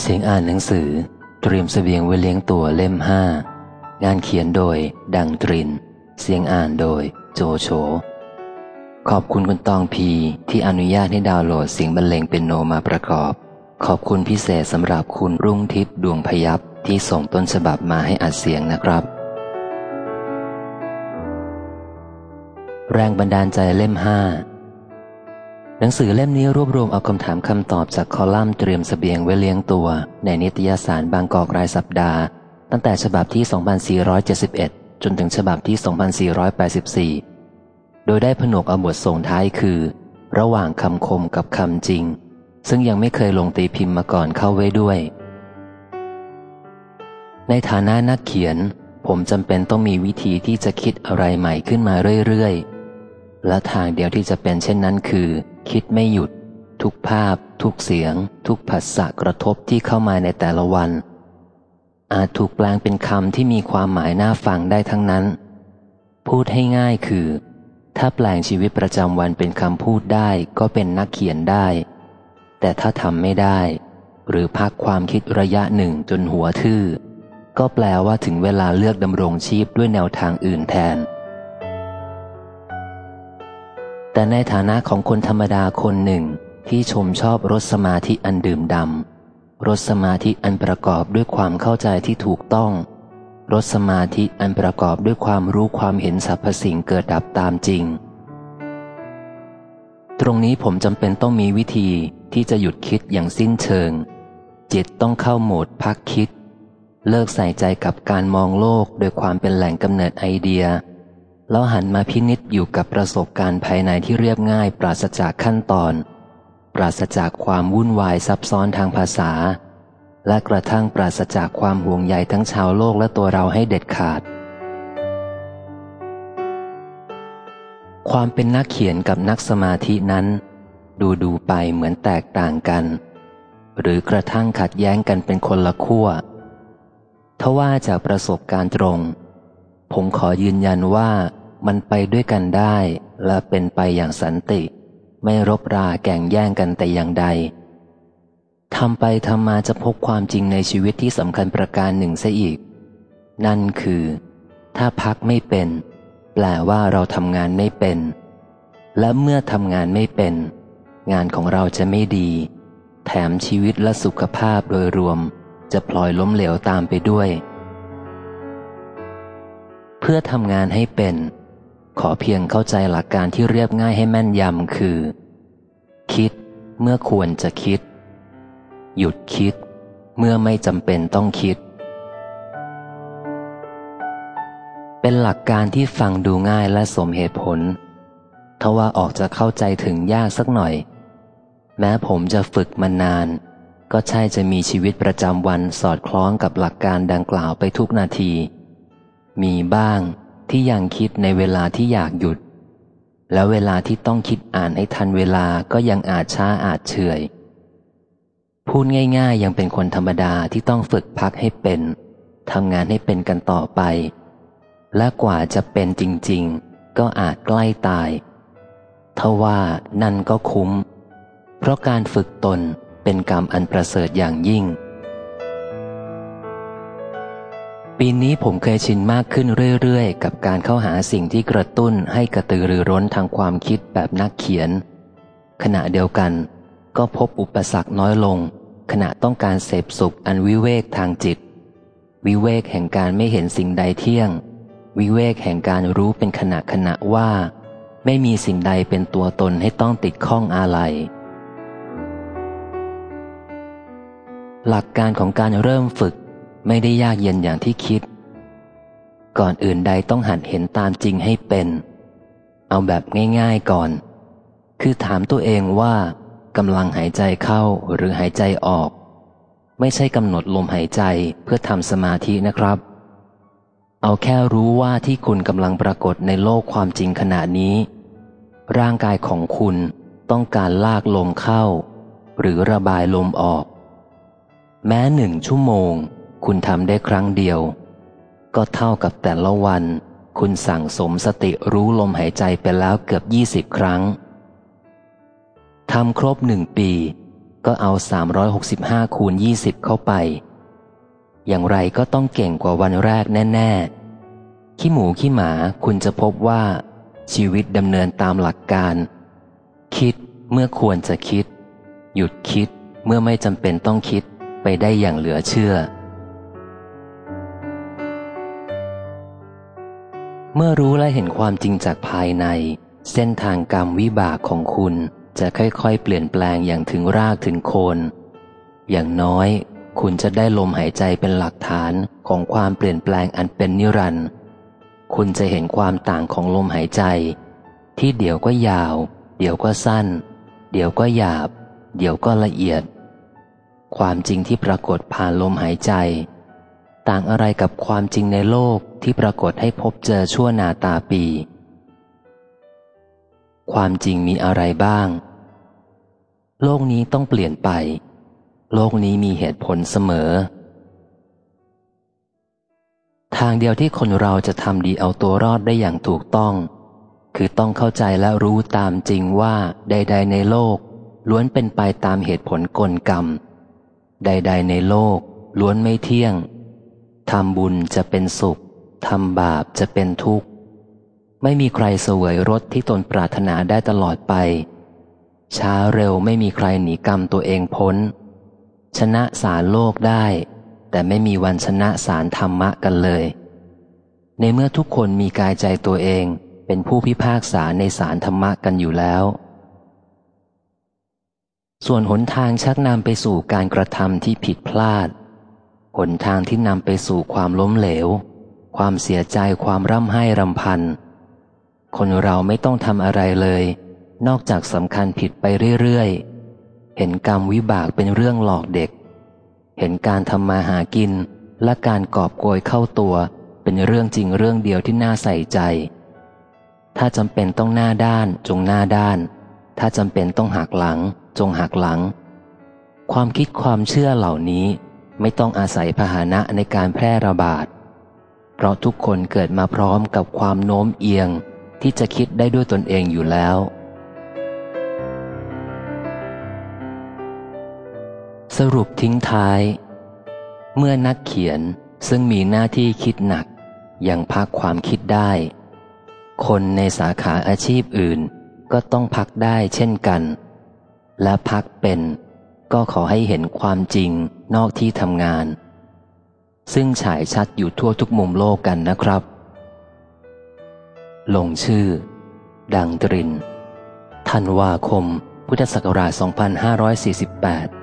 เสียงอ่านหนังสือเตรียมเสบียงไว้เลี้ยงตัวเล่มห้างานเขียนโดย ดังตริน เสียงอ่านโดย โจโฉขอบคุณคุณตองพีที่อนุญาตให้ดาวน์โหลดเสียงบรรเลงเป็นโนมาประกอบ ขอบคุณพิเศษสำหรับคุณรุ่งทิพย์ดวงพยับที่ส่งต้นฉบับมาให้อัดเสียงนะครับ แรงบันดาลใจเล่มห้า หนังสือเล่มนี้รวบรวมเอาคำถามคำตอบจากคอลัมน์เตรียมสเสบียงไว้เลี้ยงตัว ในนิตยสารบางกอกรายสัปดาห์ ตั้งแต่ฉบับที่ 2471 จนถึงฉบับที่ 2484 โดยได้ผนวกเอาบทส่งท้ายคือ ระหว่างคำคมกับคำจริง ซึ่งยังไม่เคยลงตีพิมพ์มาก่อนเข้าไว้ด้วย ในฐานะนักเขียน ผมจำเป็นต้องมีวิธีที่จะคิดอะไรใหม่ขึ้นมาเรื่อยๆ และทางเดียวที่จะเป็นเช่นนั้นคือ คิดไม่หยุด ทุกภาพ ทุกเสียง ทุกผัสสะกระทบที่เข้ามาในแต่ละวัน อาจถูกแปลงเป็นคำที่มีความหมายน่าฟังได้ทั้งนั้น พูดให้ง่ายคือ ถ้าแปลงชีวิตประจำวันเป็นคำพูดได้ก็เป็นนักเขียนได้ แต่ถ้าทำไม่ได้ หรือพักความคิดระยะหนึ่งจนหัวทื่อ ก็แปลว่าถึงเวลาเลือกดำรงชีพด้วยแนวทางอื่นแทน แต่ในฐานะของคนธรรมดาคนหนึ่งที่ชมชอบรสสมาธิอันดื่มดำรสสมาธิอันประกอบด้วยความเข้าใจที่ถูกต้อง รสสมาธิอันประกอบด้วยความรู้ความเห็นสรรพสิ่งเกิดดับตามจริง ตรงนี้ผมจำเป็นต้องมีวิธีที่จะหยุดคิดอย่างสิ้นเชิง จิตต้องเข้าโหมดพักคิด เลิกใส่ใจกับการมองโลกโดยความเป็นแหล่งกำเนิดไอเดีย แล้วหันมาพินิษอยู่กับประสบการณ์ภายในที่เรียบง่าย ปราศจากขั้นตอน ปราศจากความวุ่นวายซับซ้อนทางภาษา และกระทั่งปราศจากความห่วงใยทั้งชาวโลกและตัวเราให้เด็ดขาด ความเป็นนักเขียนกับนักสมาธินั้น ดูดูไปเหมือนแตกต่างกัน หรือกระทั่งขัดแย้งกันเป็นคนละขั้วทว่าจากประสบการณ์ตรงผมขอยืนยันว่า มันไปด้วยกันได้และเป็นไปอย่างสันติ ไม่รบราแก่งแย่งกันแต่อย่างใดทำไปทำมาจะพบความจริงในชีวิตที่สำคัญประการหนึ่งซะอีก นั่นคือ ถ้าพักไม่เป็น แปลว่าเราทำงานไม่เป็น และเมื่อทำงานไม่เป็น งานของเราจะไม่ดี แถมชีวิตและสุขภาพโดยรวม จะพลอยล้มเหลวตามไปด้วย เพื่อทำงานให้เป็น ขอเพียงเข้าใจหลักการที่เรียบง่ายให้แม่นยำคือ คิดเมื่อควรจะคิด หยุดคิด เมื่อไม่จำเป็นต้องคิด เป็นหลักการที่ฟังดูง่ายและสมเหตุผลทว่าออกจะเข้าใจถึงยากสักหน่อย แม้ผมจะฝึกมานาน ก็ใช่จะมีชีวิตประจำวันสอดคล้องกับหลักการดังกล่าวไปทุกนาที มีบ้าง ที่ยังคิดในเวลาที่อยากหยุด แล้วเวลาที่ต้องคิดอ่านให้ทันเวลาก็ยังอาจช้าอาจเฉยพูดง่ายๆ ยังเป็นคนธรรมดาที่ต้องฝึกพักให้เป็นทำงานให้เป็นกันต่อไป และกว่าจะเป็นจริงๆ ก็อาจใกล้ตายทว่านั่นก็คุ้ม เพราะการฝึกตนเป็นกรรมอันประเสริฐอย่างยิ่ง ปีนี้ผมเคยชินมากขึ้นเรื่อยๆ กับการเข้าหาสิ่งที่กระตุ้นให้กระตือรือร้นทางความคิดแบบนักเขียน ขณะเดียวกัน ก็พบอุปสรรคน้อยลง ขณะต้องการเสพสุขอันวิเวกทางจิต วิเวกแห่งการไม่เห็นสิ่งใดเที่ยง วิเวกแห่งการรู้เป็นขณะขณะว่า ไม่มีสิ่งใดเป็นตัวตนให้ต้องติดข้องอะไรหลักการของการเริ่มฝึก ไม่ได้ยากเย็นอย่างที่คิด ก่อนอื่นใดต้องหัดเห็นตามจริงให้เป็น เอาแบบง่าย ๆก่อน คือถามตัวเองว่ากำลังหายใจเข้าหรือหายใจออก ไม่ใช่กำหนดลมหายใจเพื่อทำสมาธินะครับ เอาแค่รู้ว่าที่คุณกำลังปรากฏในโลกความจริงขณะนี้ ร่างกายของคุณต้องการลากลมเข้า หรือระบายลมออก แม้หนึ่งชั่วโมง คุณทำได้ครั้งเดียว ก็เท่ากับแต่ละวัน คุณสั่งสมสติรู้ลมหายใจไปแล้วเกือบยี่สิบครั้งทำครบหนึ่งปี ก็เอา 365 คูณ 20 เข้าไป อย่างไรก็ต้องเก่งกว่าวันแรกแน่ ๆ ขี้หมูขี้หมาคุณจะพบว่า ชีวิตดำเนินตามหลักการ คิดเมื่อควรจะคิด หยุดคิดเมื่อไม่จำเป็นต้องคิดไปได้อย่างเหลือเชื่อ เมื่อรู้และเห็นความจริงจากภายใน เส้นทางกรรมวิบากของคุณจะค่อยๆ เปลี่ยนแปลงอย่างถึงรากถึงโคน อย่างน้อย คุณจะได้ลมหายใจเป็นหลักฐานของความเปลี่ยนแปลงอันเป็นนิรันดร์คุณจะเห็นความต่างของลมหายใจ ที่เดี๋ยวก็ยาว เดี๋ยวก็สั้น เดี๋ยวก็หยาบ เดี๋ยวก็ละเอียด ความจริงที่ปรากฏผ่านลมหายใจ ต่างอะไรกับความจริงในโลกที่ปรากฏให้พบเจอชั่วนาตาปี ความจริงมีอะไรบ้าง โลกนี้ต้องเปลี่ยนไป โลกนี้มีเหตุผลเสมอ ทางเดียวที่คนเราจะทำดีเอาตัวรอดได้อย่างถูกต้อง คือต้องเข้าใจและรู้ตามจริงว่าใด ๆ ในโลก ล้วนเป็นไปตามเหตุผลกลกรรม ใด ๆ ในโลกล้วนไม่เที่ยง ทำบุญจะเป็นสุข ทำบาปจะเป็นทุกข์ ไม่มีใครเสวยรสที่ตนปรารถนาได้ตลอดไป ช้าเร็วไม่มีใครหนีกรรมตัวเองพ้น ชนะสารโลกได้ แต่ไม่มีวันชนะสารธรรมะกันเลย ในเมื่อทุกคนมีกายใจตัวเองเป็นผู้พิพากษาในสารธรรมะกันอยู่แล้ว ส่วนหนทางชักนำไปสู่การกระทำที่ผิดพลาด หนทางที่นำไปสู่ความล้มเหลว ความเสียใจความร่ำไห้รำพัน คนเราไม่ต้องทำอะไรเลย นอกจากสำคัญผิดไปเรื่อยๆ เห็นกรรมวิบากเป็นเรื่องหลอกเด็ก เห็นการทำมาหากินและการกอบโกยเข้าตัวเป็นเรื่องจริงเรื่องเดียวที่น่าใส่ใจ ถ้าจำเป็นต้องหน้าด้านจงหน้าด้าน ถ้าจำเป็นต้องหักหลัง จงหักหลัง ความคิดความเชื่อเหล่านี้ ไม่ต้องอาศัยพาหนะในการแพร่ระบาด เพราะทุกคนเกิดมาพร้อมกับความโน้มเอียงที่จะคิดได้ด้วยตนเองอยู่แล้ว สรุปทิ้งท้าย เมื่อนักเขียนซึ่งมีหน้าที่คิดหนัก ยังพักความคิดได้ คนในสาขาอาชีพอื่นก็ต้องพักได้เช่นกัน และพักเป็น ก็ขอให้เห็นความจริงนอกที่ทำงาน ซึ่งฉายชัดอยู่ทั่วทุกมุมโลกกันนะครับ ลงชื่อ ดังตริน ธันวาคม พุทธศักราช 2548